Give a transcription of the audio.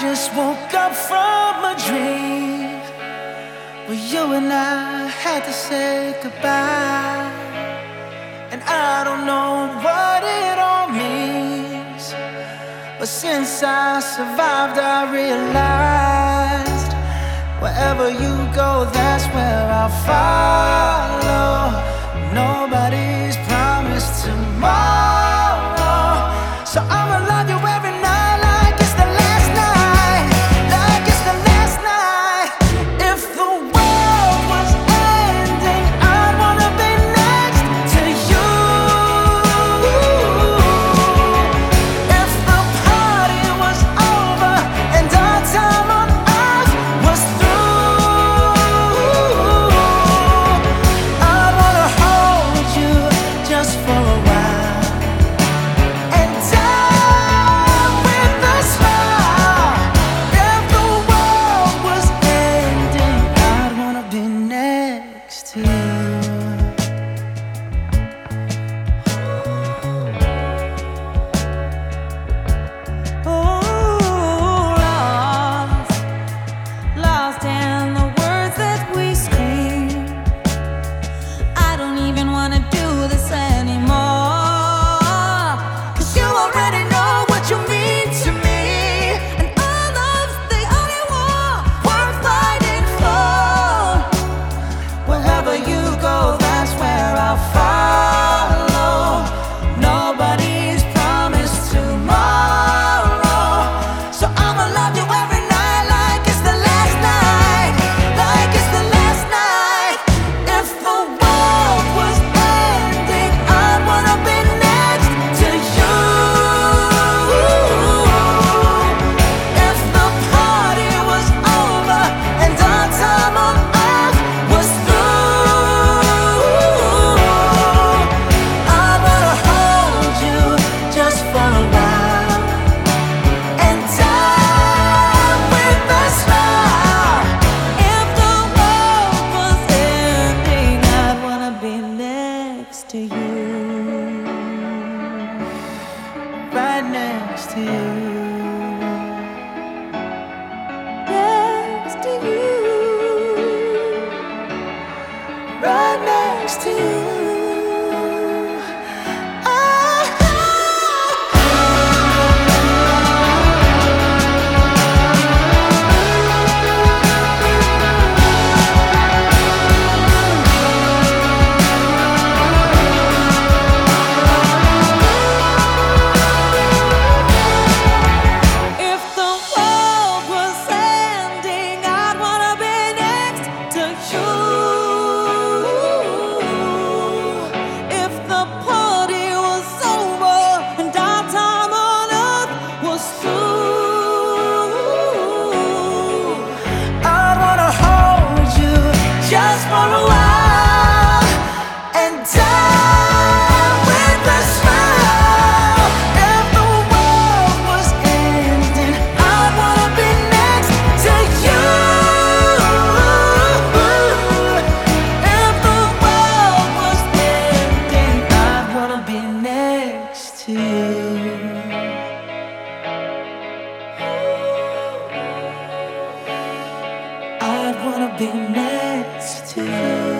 just woke up from a dream where you and I had to say goodbye. And I don't know what it all means, but since I survived, I realized wherever you go, that's where I'll follow. Nobody's promised tomorrow, so I'ma love you every. next to you. Next to you. Right next to you. wanna be next to you.